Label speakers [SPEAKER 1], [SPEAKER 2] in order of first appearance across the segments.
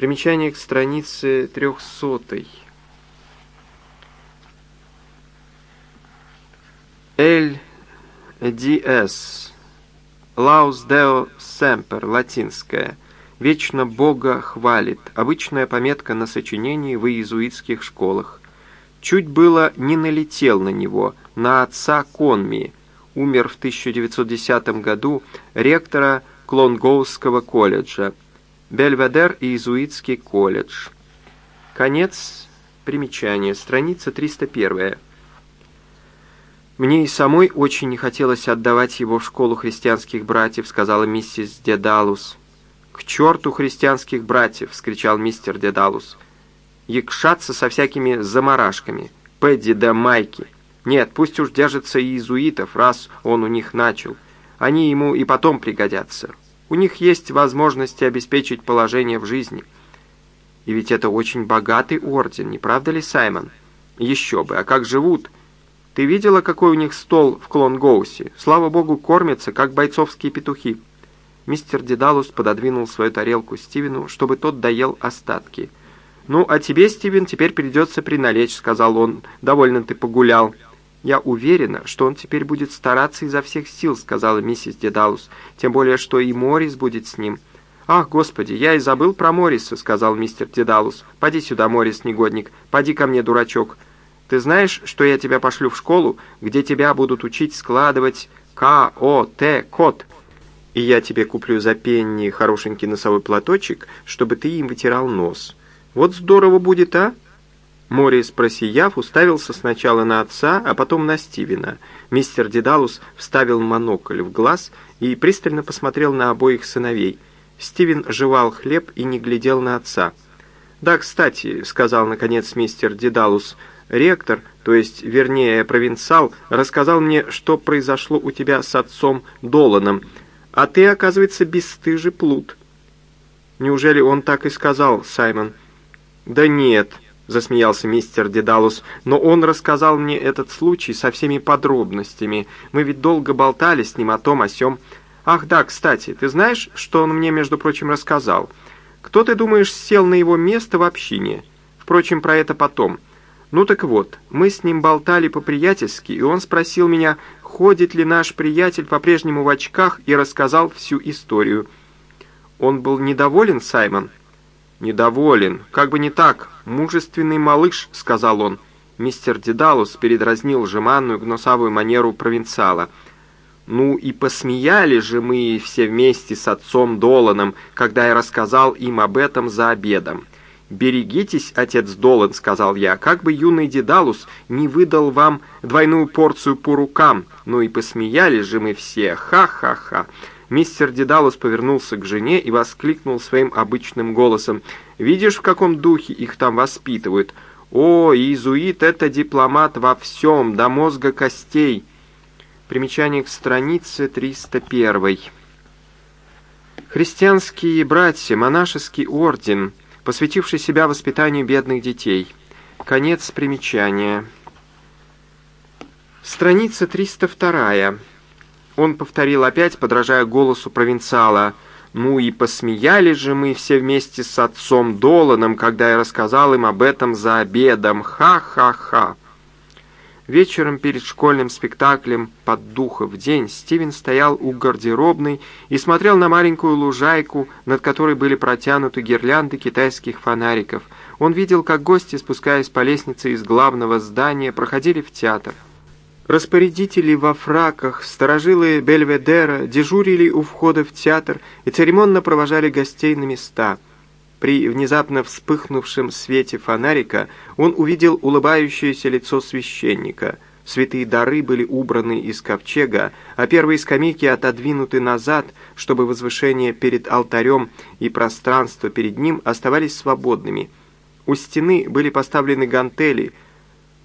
[SPEAKER 1] Примечание к странице трехсотой. LDS. Laus Deo Semper, латинская. Вечно Бога хвалит. Обычная пометка на сочинении в иезуитских школах. Чуть было не налетел на него, на отца Конми, умер в 1910 году, ректора Клонгоусского колледжа. Бельведер и Иезуитский колледж. Конец примечания, страница 301. «Мне и самой очень не хотелось отдавать его в школу христианских братьев», сказала миссис Дедалус. «К черту христианских братьев!» — вскричал мистер Дедалус. «Якшаться со всякими заморашками. Пэдди да Майки. Нет, пусть уж держится иезуитов, раз он у них начал. Они ему и потом пригодятся. У них есть возможности обеспечить положение в жизни. И ведь это очень богатый орден, не правда ли, Саймон? Еще бы, а как живут? Ты видела, какой у них стол в Клонгоусе? Слава богу, кормятся, как бойцовские петухи. Мистер Дедалус пододвинул свою тарелку Стивену, чтобы тот доел остатки. «Ну, а тебе, Стивен, теперь придется приналечь», — сказал он. «Довольно ты погулял». «Я уверена, что он теперь будет стараться изо всех сил», — сказала миссис Дедалус, «тем более, что и Морис будет с ним». «Ах, господи, я и забыл про Морриса», — сказал мистер Дедалус. «Поди сюда, Моррис, негодник, поди ко мне, дурачок. Ты знаешь, что я тебя пошлю в школу, где тебя будут учить складывать К-О-Т, код?» И я тебе куплю за пенни хорошенький носовой платочек, чтобы ты им вытирал нос. Вот здорово будет, а?» Морис, просияв, уставился сначала на отца, а потом на Стивена. Мистер Дедалус вставил монокль в глаз и пристально посмотрел на обоих сыновей. Стивен жевал хлеб и не глядел на отца. «Да, кстати», — сказал наконец мистер Дедалус, — «ректор, то есть, вернее, провинциал, рассказал мне, что произошло у тебя с отцом Доланом, а ты, оказывается, бесстыжий плут». «Неужели он так и сказал, Саймон?» «Да нет», засмеялся мистер Дедалус, но он рассказал мне этот случай со всеми подробностями. Мы ведь долго болтали с ним о том, о сём. Ах да, кстати, ты знаешь, что он мне, между прочим, рассказал? Кто, ты думаешь, сел на его место в общине? Впрочем, про это потом. Ну так вот, мы с ним болтали по-приятельски, и он спросил меня, ходит ли наш приятель по-прежнему в очках, и рассказал всю историю. Он был недоволен, Саймон? «Недоволен. Как бы не так. Мужественный малыш», — сказал он. Мистер Дедалус передразнил жеманную гнусавую манеру провинциала. «Ну и посмеяли же мы все вместе с отцом Доланом, когда я рассказал им об этом за обедом. «Берегитесь, отец Долан», — сказал я, — «как бы юный Дедалус не выдал вам двойную порцию по рукам. Ну и посмеяли же мы все. Ха-ха-ха». Мистер Дедалус повернулся к жене и воскликнул своим обычным голосом. «Видишь, в каком духе их там воспитывают? О, иезуит — это дипломат во всем, до мозга костей!» Примечание к странице 301. Христианские братья, монашеский орден, посвятивший себя воспитанию бедных детей. Конец примечания. Страница 302. Он повторил опять, подражая голосу провинциала. «Ну и посмеялись же мы все вместе с отцом Доланом, когда я рассказал им об этом за обедом. Ха-ха-ха!» Вечером перед школьным спектаклем «Под духов день» Стивен стоял у гардеробной и смотрел на маленькую лужайку, над которой были протянуты гирлянды китайских фонариков. Он видел, как гости, спускаясь по лестнице из главного здания, проходили в театр. Распорядители во фраках, сторожилы Бельведера дежурили у входа в театр и церемонно провожали гостей на места. При внезапно вспыхнувшем свете фонарика он увидел улыбающееся лицо священника. Святые дары были убраны из ковчега, а первые скамейки отодвинуты назад, чтобы возвышение перед алтарем и пространство перед ним оставались свободными. У стены были поставлены гантели –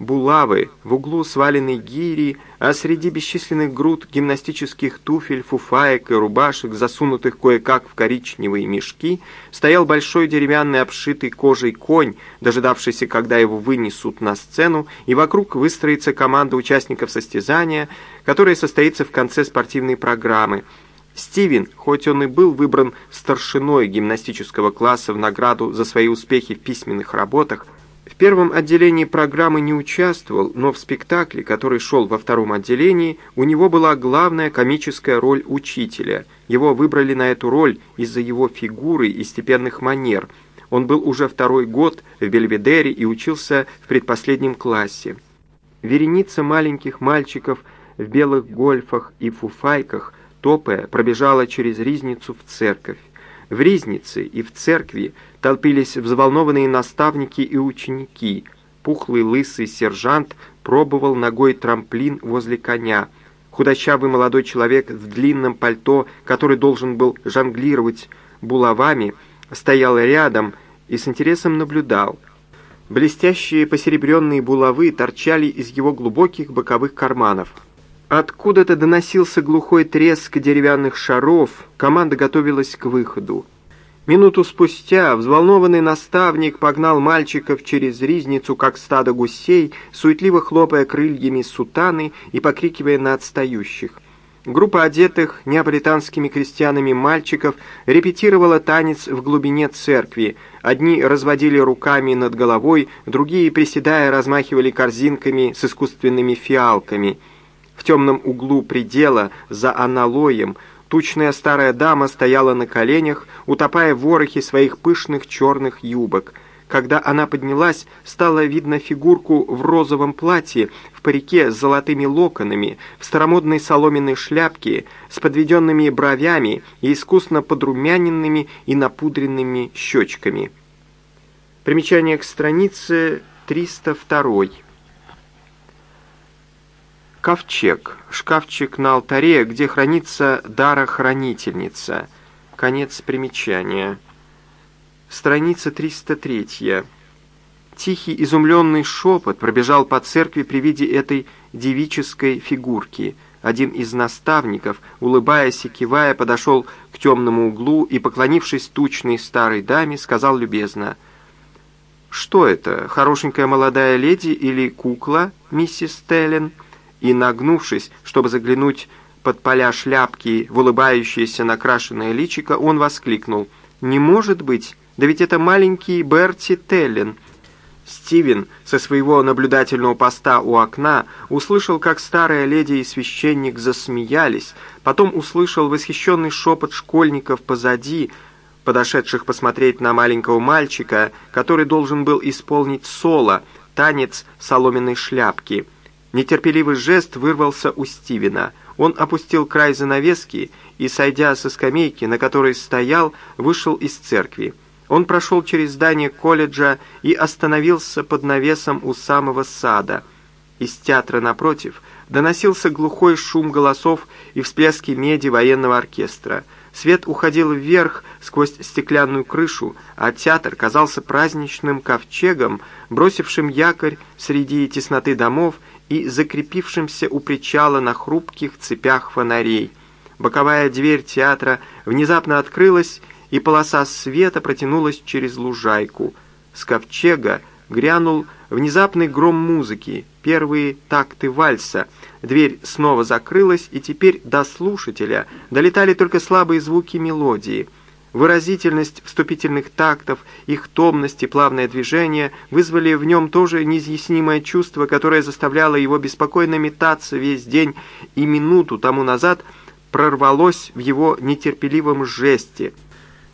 [SPEAKER 1] булавы, в углу сваленной гири, а среди бесчисленных груд гимнастических туфель, фуфаек и рубашек, засунутых кое-как в коричневые мешки, стоял большой деревянный обшитый кожей конь, дожидавшийся, когда его вынесут на сцену, и вокруг выстроится команда участников состязания, которая состоится в конце спортивной программы. Стивен, хоть он и был выбран старшиной гимнастического класса в награду за свои успехи в письменных работах, в первом отделении программы не участвовал, но в спектакле, который шел во втором отделении, у него была главная комическая роль учителя. Его выбрали на эту роль из-за его фигуры и степенных манер. Он был уже второй год в Бельведере и учился в предпоследнем классе. Вереница маленьких мальчиков в белых гольфах и фуфайках – топая, пробежала через ризницу в церковь. В ризнице и в церкви толпились взволнованные наставники и ученики. Пухлый лысый сержант пробовал ногой трамплин возле коня. Худощавый молодой человек в длинном пальто, который должен был жонглировать булавами, стоял рядом и с интересом наблюдал. Блестящие посеребренные булавы торчали из его глубоких боковых карманов. Откуда-то доносился глухой треск деревянных шаров, команда готовилась к выходу. Минуту спустя взволнованный наставник погнал мальчиков через ризницу, как стадо гусей, суетливо хлопая крыльями сутаны и покрикивая на отстающих. Группа одетых неаполитанскими крестьянами мальчиков репетировала танец в глубине церкви. Одни разводили руками над головой, другие, приседая, размахивали корзинками с искусственными фиалками – в темном углу предела, за аналоем, тучная старая дама стояла на коленях, утопая в ворохе своих пышных черных юбок. Когда она поднялась, стало видно фигурку в розовом платье, в парике с золотыми локонами, в старомодной соломенной шляпке, с подведенными бровями и искусно подрумяненными и напудренными щечками. Примечание к странице 302. Ковчег. Шкафчик на алтаре, где хранится дарохранительница. Конец примечания. Страница 303. Тихий изумленный шепот пробежал по церкви при виде этой девической фигурки. Один из наставников, улыбаясь и кивая, подошел к темному углу и, поклонившись тучной старой даме, сказал любезно, «Что это, хорошенькая молодая леди или кукла, миссис Теллен?» И, нагнувшись, чтобы заглянуть под поля шляпки в улыбающееся накрашенное личико, он воскликнул. «Не может быть! Да ведь это маленький Берти Теллен!» Стивен со своего наблюдательного поста у окна услышал, как старая леди и священник засмеялись, потом услышал восхищенный шепот школьников позади, подошедших посмотреть на маленького мальчика, который должен был исполнить соло, танец соломенной шляпки — Нетерпеливый жест вырвался у Стивена. Он опустил край занавески и, сойдя со скамейки, на которой стоял, вышел из церкви. Он прошел через здание колледжа и остановился под навесом у самого сада. Из театра напротив доносился глухой шум голосов и всплески меди военного оркестра. Свет уходил вверх сквозь стеклянную крышу, а театр казался праздничным ковчегом, бросившим якорь среди тесноты домов и закрепившимся у причала на хрупких цепях фонарей. Боковая дверь театра внезапно открылась, и полоса света протянулась через лужайку. С ковчега грянул внезапный гром музыки, первые такты вальса. Дверь снова закрылась, и теперь до слушателя долетали только слабые звуки мелодии — Выразительность вступительных тактов, их томность и плавное движение вызвали в нем тоже неизъяснимое чувство, которое заставляло его беспокойно метаться весь день и минуту тому назад прорвалось в его нетерпеливом жесте.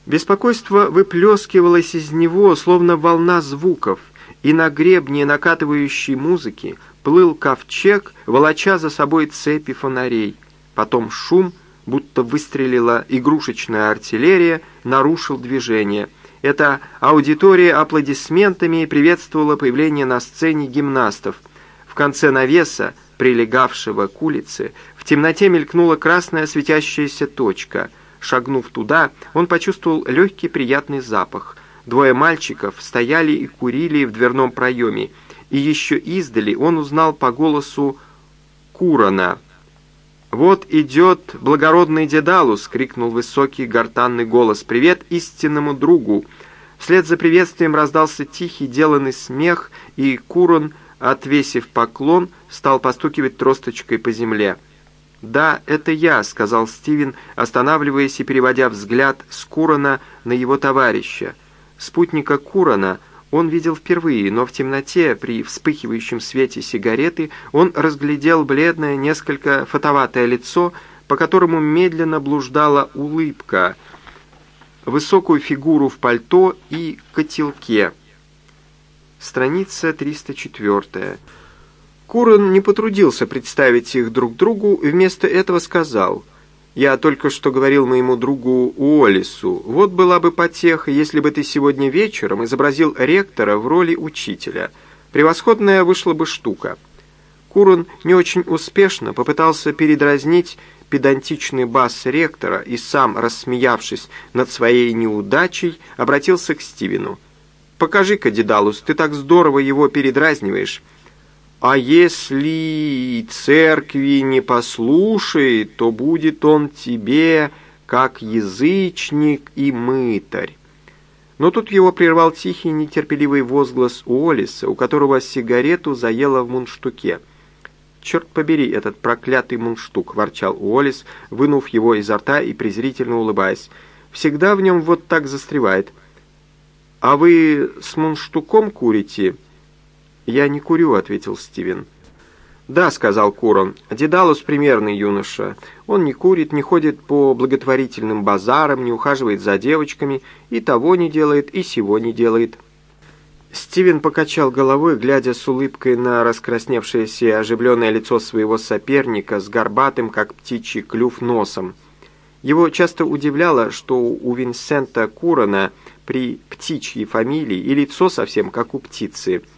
[SPEAKER 1] Беспокойство выплескивалось из него, словно волна звуков, и на гребне накатывающей музыки плыл ковчег, волоча за собой цепи фонарей. Потом шум — будто выстрелила игрушечная артиллерия, нарушил движение. Эта аудитория аплодисментами приветствовала появление на сцене гимнастов. В конце навеса, прилегавшего к улице, в темноте мелькнула красная светящаяся точка. Шагнув туда, он почувствовал легкий приятный запах. Двое мальчиков стояли и курили в дверном проеме, и еще издали он узнал по голосу Курана — «Вот идет благородный Дедалус!» — крикнул высокий гортанный голос. «Привет истинному другу!» Вслед за приветствием раздался тихий деланный смех, и Курон, отвесив поклон, стал постукивать тросточкой по земле. «Да, это я», — сказал Стивен, останавливаясь и переводя взгляд с Курона на его товарища. Спутника Курона он видел впервые, но в темноте, при вспыхивающем свете сигареты, он разглядел бледное, несколько фотоватое лицо, по которому медленно блуждала улыбка, высокую фигуру в пальто и котелке. Страница 304. Курон не потрудился представить их друг другу и вместо этого сказал, «Я только что говорил моему другу Уоллису, вот была бы потеха, если бы ты сегодня вечером изобразил ректора в роли учителя. Превосходная вышла бы штука». Курон не очень успешно попытался передразнить педантичный бас ректора и сам, рассмеявшись над своей неудачей, обратился к Стивену. «Покажи-ка, Дедалус, ты так здорово его передразниваешь». А если церкви не послушает, то будет он тебе как язычник и мытарь. Но тут его прервал тихий нетерпеливый возглас Уоллиса, у которого сигарету заело в мундштуке. «Черт побери, этот проклятый мундштук!» — ворчал Уоллис, вынув его изо рта и презрительно улыбаясь. «Всегда в нем вот так застревает». «А вы с мундштуком курите?» «Я не курю», — ответил Стивен. «Да», — сказал Курон, — «Дедалус примерный юноша. Он не курит, не ходит по благотворительным базарам, не ухаживает за девочками, и того не делает, и сего не делает». Стивен покачал головой, глядя с улыбкой на раскрасневшееся оживленное лицо своего соперника с горбатым, как птичий клюв, носом. Его часто удивляло, что у Винсента Курона при птичьей фамилии и лицо совсем как у птицы —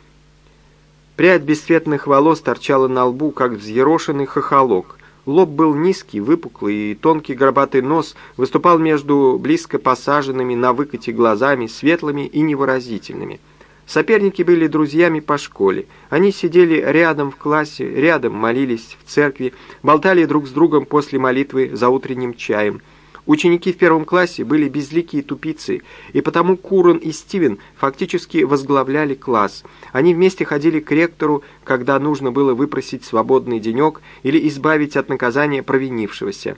[SPEAKER 1] Прядь бесцветных волос торчала на лбу, как взъерошенный хохолок. Лоб был низкий, выпуклый, и тонкий горбатый нос выступал между близко посаженными на выкате глазами, светлыми и невыразительными. Соперники были друзьями по школе. Они сидели рядом в классе, рядом молились в церкви, болтали друг с другом после молитвы за утренним чаем – Ученики в первом классе были безликие тупицы, и потому Курон и Стивен фактически возглавляли класс. Они вместе ходили к ректору, когда нужно было выпросить свободный денек или избавить от наказания провинившегося.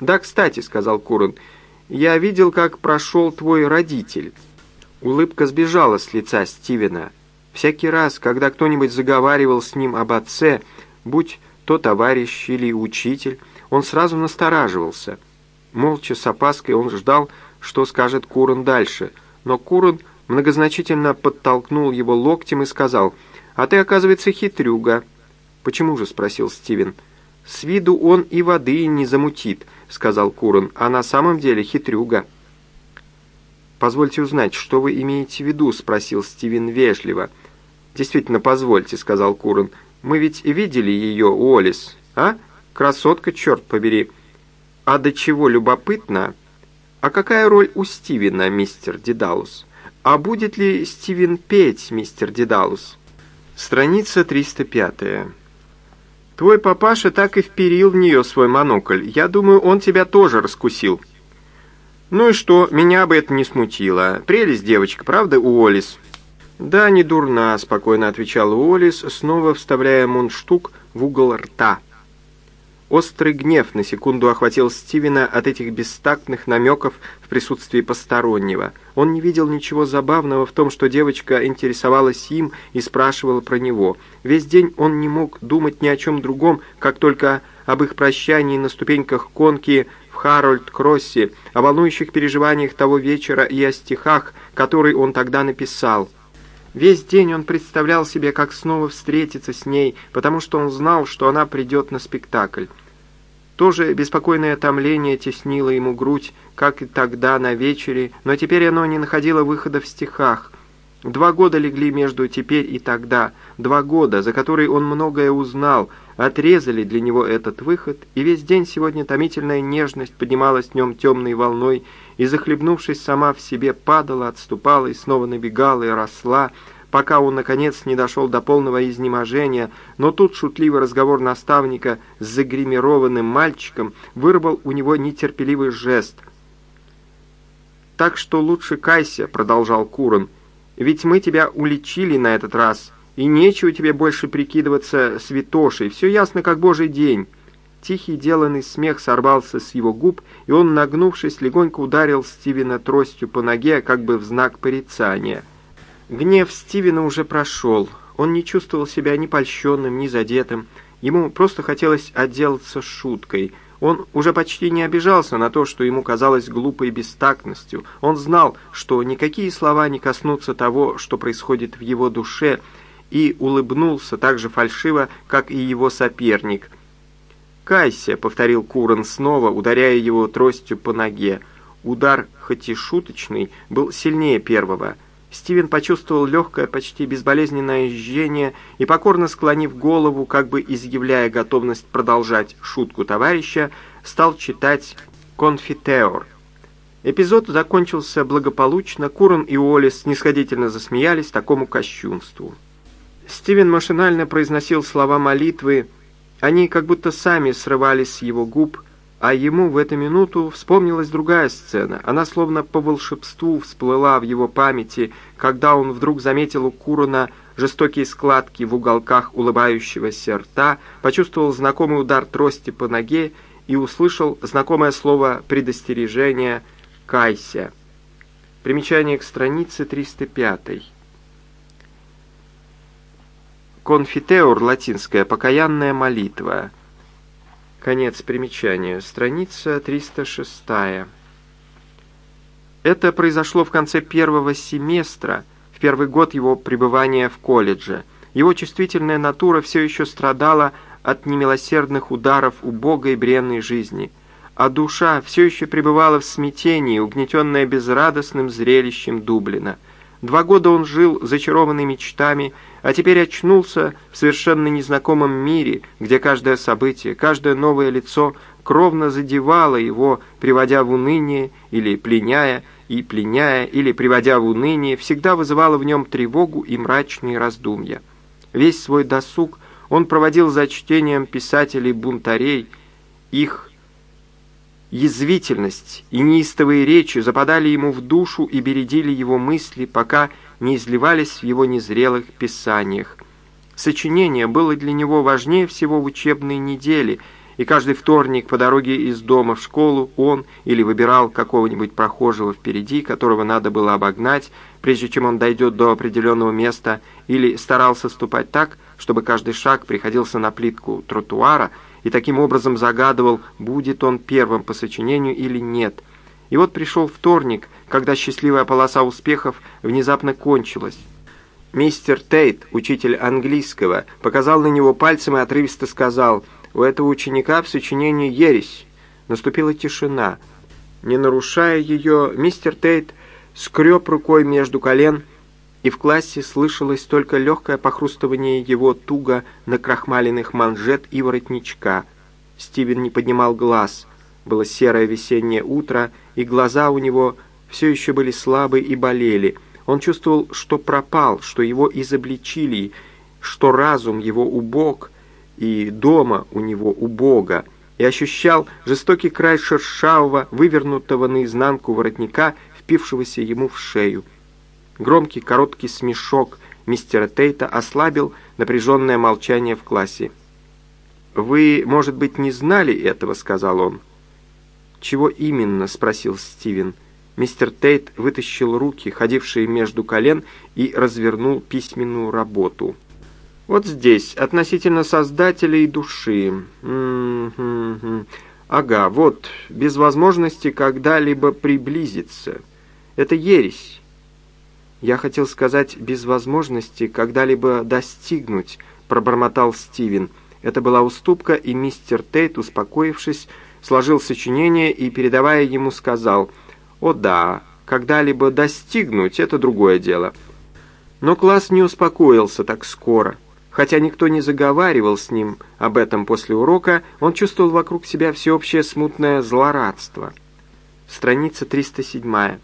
[SPEAKER 1] «Да, кстати», — сказал Курон, — «я видел, как прошел твой родитель». Улыбка сбежала с лица Стивена. Всякий раз, когда кто-нибудь заговаривал с ним об отце, будь то товарищ или учитель, он сразу настораживался — Молча, с опаской он ждал, что скажет Куран дальше, но Куран многозначительно подтолкнул его локтем и сказал, «А ты, оказывается, хитрюга». «Почему же?» — спросил Стивен. «С виду он и воды не замутит», — сказал Куран, «а на самом деле хитрюга». «Позвольте узнать, что вы имеете в виду?» — спросил Стивен вежливо. «Действительно, позвольте», — сказал Куран. «Мы ведь видели ее, Уоллес, а? Красотка, черт побери!» А до чего любопытно, а какая роль у Стивена, мистер Дедалус? А будет ли Стивен петь, мистер Дедалус? Страница 305. Твой папаша так и вперил в нее свой монокль. Я думаю, он тебя тоже раскусил. Ну и что, меня бы это не смутило. Прелесть девочка, правда, Уоллес? Да, не дурна, спокойно отвечал Уоллес, снова вставляя мундштук в угол рта. Острый гнев на секунду охватил Стивена от этих бестактных намеков в присутствии постороннего. Он не видел ничего забавного в том, что девочка интересовалась им и спрашивала про него. Весь день он не мог думать ни о чем другом, как только об их прощании на ступеньках конки в Харольд-Кроссе, о волнующих переживаниях того вечера и о стихах, которые он тогда написал. Весь день он представлял себе, как снова встретиться с ней, потому что он знал, что она придет на спектакль. Тоже беспокойное томление теснило ему грудь, как и тогда на вечере, но теперь оно не находило выхода в стихах. Два года легли между теперь и тогда, два года, за которые он многое узнал, отрезали для него этот выход, и весь день сегодня томительная нежность поднималась в нем темной волной, и, захлебнувшись сама в себе, падала, отступала и снова набегала и росла, пока он, наконец, не дошел до полного изнеможения, но тут шутливый разговор наставника с загримированным мальчиком вырвал у него нетерпеливый жест. «Так что лучше кайся», — продолжал Курон, — «ведь мы тебя уличили на этот раз, и нечего тебе больше прикидываться святошей, все ясно, как божий день». Тихий деланный смех сорвался с его губ, и он, нагнувшись, легонько ударил Стивена тростью по ноге, как бы в знак порицания. Гнев Стивена уже прошел. Он не чувствовал себя ни польщенным, ни задетым. Ему просто хотелось отделаться шуткой. Он уже почти не обижался на то, что ему казалось глупой бестактностью. Он знал, что никакие слова не коснутся того, что происходит в его душе, и улыбнулся так же фальшиво, как и его соперник — «Кайся», — повторил Куран снова, ударяя его тростью по ноге. Удар, хоть и шуточный, был сильнее первого. Стивен почувствовал легкое, почти безболезненное жжение и, покорно склонив голову, как бы изъявляя готовность продолжать шутку товарища, стал читать «Конфитеор». Эпизод закончился благополучно, Куран и Уоллес снисходительно засмеялись такому кощунству. Стивен машинально произносил слова молитвы они как будто сами срывались с его губ, а ему в эту минуту вспомнилась другая сцена. Она словно по волшебству всплыла в его памяти, когда он вдруг заметил у Курона жестокие складки в уголках улыбающегося рта, почувствовал знакомый удар трости по ноге и услышал знакомое слово предостережения «Кайся». Примечание к странице 305. Конфитеур, латинская, покаянная молитва. Конец примечания. Страница 306. Это произошло в конце первого семестра, в первый год его пребывания в колледже. Его чувствительная натура все еще страдала от немилосердных ударов убогой бренной жизни, а душа все еще пребывала в смятении, угнетенная безрадостным зрелищем Дублина. Два года он жил зачарованный мечтами а теперь очнулся в совершенно незнакомом мире, где каждое событие, каждое новое лицо кровно задевало его, приводя в уныние или пленяя, и пленяя или приводя в уныние, всегда вызывало в нем тревогу и мрачные раздумья. Весь свой досуг он проводил за чтением писателей-бунтарей, их язвительность и неистовые речи западали ему в душу и бередили его мысли, пока не изливались в его незрелых писаниях. Сочинение было для него важнее всего в учебной неделе, и каждый вторник по дороге из дома в школу он или выбирал какого-нибудь прохожего впереди, которого надо было обогнать, прежде чем он дойдет до определенного места, или старался ступать так, чтобы каждый шаг приходился на плитку тротуара, и таким образом загадывал, будет он первым по сочинению или нет – и вот пришел вторник, когда счастливая полоса успехов внезапно кончилась. Мистер Тейт, учитель английского, показал на него пальцем и отрывисто сказал, «У этого ученика в сочинении ересь». Наступила тишина. Не нарушая ее, мистер Тейт скреб рукой между колен, и в классе слышалось только легкое похрустывание его туго накрахмаленных манжет и воротничка. Стивен не поднимал глаз. Было серое весеннее утро, и глаза у него все еще были слабы и болели. Он чувствовал, что пропал, что его изобличили, что разум его убог, и дома у него убога, и ощущал жестокий край шершавого, вывернутого наизнанку воротника, впившегося ему в шею. Громкий короткий смешок мистера Тейта ослабил напряженное молчание в классе. «Вы, может быть, не знали этого?» — сказал он. «Чего именно?» — спросил Стивен. Мистер Тейт вытащил руки, ходившие между колен, и развернул письменную работу. «Вот здесь, относительно создателей души. М -м -м ага, вот, без возможности когда-либо приблизиться. Это ересь. Я хотел сказать «без возможности когда-либо достигнуть», — пробормотал Стивен. Это была уступка, и мистер Тейт, успокоившись, сложил сочинение и, передавая ему, сказал, «О да, когда-либо достигнуть — это другое дело». Но класс не успокоился так скоро. Хотя никто не заговаривал с ним об этом после урока, он чувствовал вокруг себя всеобщее смутное злорадство. Страница 307.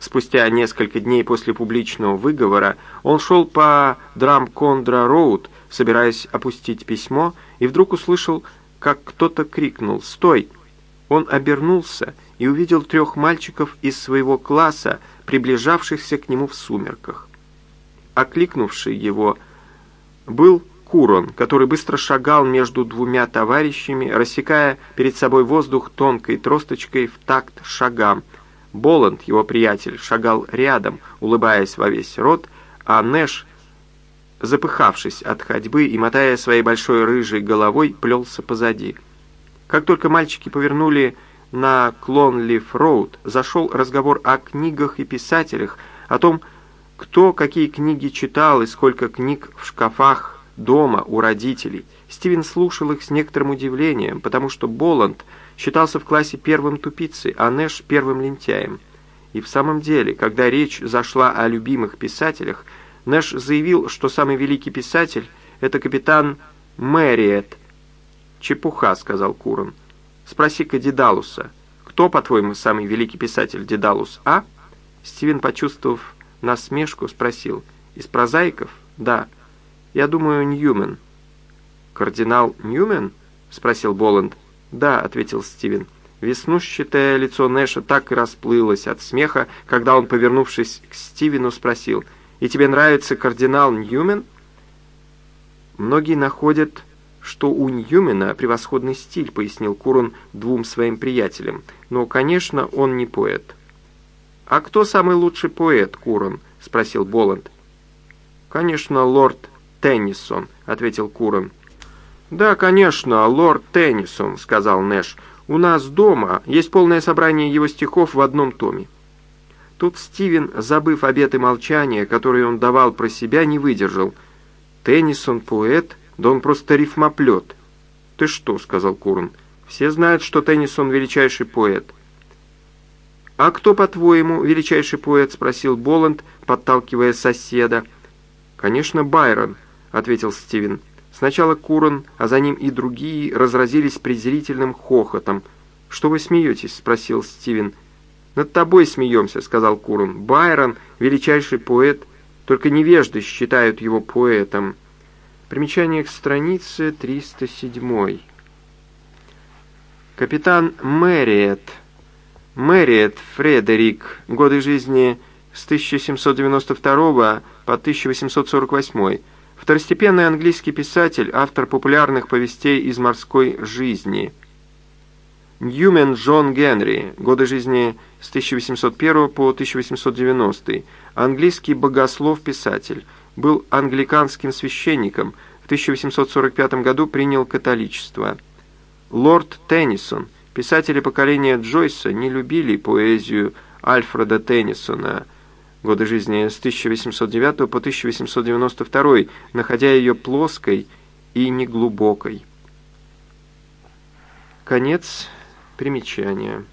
[SPEAKER 1] Спустя несколько дней после публичного выговора он шел по Драм-Кондра-Роуд, собираясь опустить письмо, и вдруг услышал как кто-то крикнул «Стой!». Он обернулся и увидел трех мальчиков из своего класса, приближавшихся к нему в сумерках. Окликнувший его был Курон, который быстро шагал между двумя товарищами, рассекая перед собой воздух тонкой тросточкой в такт шагам. Боланд, его приятель, шагал рядом, улыбаясь во весь рот, а Нэш, запыхавшись от ходьбы и мотая своей большой рыжей головой, плелся позади. Как только мальчики повернули на Клонлиф-Роуд, зашел разговор о книгах и писателях, о том, кто какие книги читал и сколько книг в шкафах дома у родителей. Стивен слушал их с некоторым удивлением, потому что Боланд считался в классе первым тупицей, а Нэш первым лентяем. И в самом деле, когда речь зашла о любимых писателях, Нэш заявил, что самый великий писатель — это капитан Мэриет. «Чепуха», — сказал Курон. «Спроси-ка Дедалуса. Кто, по-твоему, самый великий писатель, Дедалус, а?» Стивен, почувствовав насмешку, спросил. «Из прозаиков?» «Да». «Я думаю, Ньюмен». «Кардинал Ньюмен?» — спросил Боланд. «Да», — ответил Стивен. Веснущатое лицо Нэша так и расплылось от смеха, когда он, повернувшись к Стивену, спросил, «И тебе нравится кардинал Ньюмен?» «Многие находят, что у Ньюмена превосходный стиль», — пояснил Курон двум своим приятелям. «Но, конечно, он не поэт». «А кто самый лучший поэт, Курон?» — спросил Боланд. «Конечно, лорд Теннисон», — ответил Курон. «Да, конечно, лорд Теннисон», — сказал Нэш. «У нас дома есть полное собрание его стихов в одном томе». Тут Стивен, забыв обеты молчания, которые он давал про себя, не выдержал. «Теннисон поэт? Да он просто рифмоплет». «Ты что?» — сказал Курон. «Все знают, что Теннисон величайший поэт». «А кто, по-твоему, величайший поэт?» — спросил Боланд, подталкивая соседа. «Конечно, Байрон», — ответил Стивен. Сначала Курон, а за ним и другие разразились презрительным хохотом. «Что вы смеетесь?» — спросил Стивен. «Над тобой смеемся», — сказал Курон. «Байрон — величайший поэт, только невежды считают его поэтом». Примечание к странице 307. Капитан Мэриет. Мэриет Фредерик. Годы жизни с 1792 по 1848 Второстепенный английский писатель, автор популярных повестей из морской жизни. Ньюмен Джон Генри, годы жизни с 1801 по 1890, английский богослов-писатель, был англиканским священником, в 1845 году принял католичество. Лорд Теннисон, писатели поколения Джойса, не любили поэзию Альфреда Теннисона – годы жизни с 1809 по 1892, находя ее плоской и неглубокой. Конец примечания.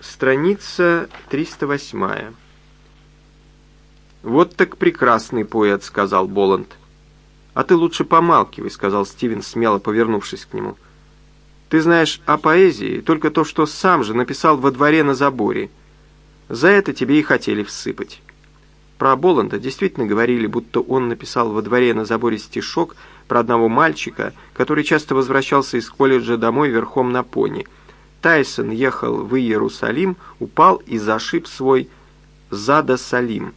[SPEAKER 1] Страница 308. «Вот так прекрасный поэт», — сказал Боланд. «А ты лучше помалкивай», — сказал Стивен, смело повернувшись к нему. «Ты знаешь о поэзии только то, что сам же написал во дворе на заборе». За это тебе и хотели всыпать. Про Боланда действительно говорили, будто он написал во дворе на заборе стишок про одного мальчика, который часто возвращался из колледжа домой верхом на пони. Тайсон ехал в Иерусалим, упал и зашиб свой Зада Салим.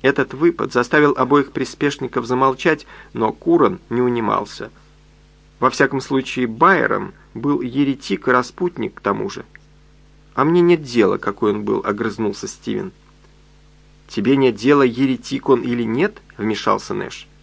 [SPEAKER 1] Этот выпад заставил обоих приспешников замолчать, но Куран не унимался. Во всяком случае, Байером был еретик и распутник к тому же. «А мне нет дела, какой он был», — огрызнулся Стивен. «Тебе нет дела, еретик он или нет?» — вмешался Нэш.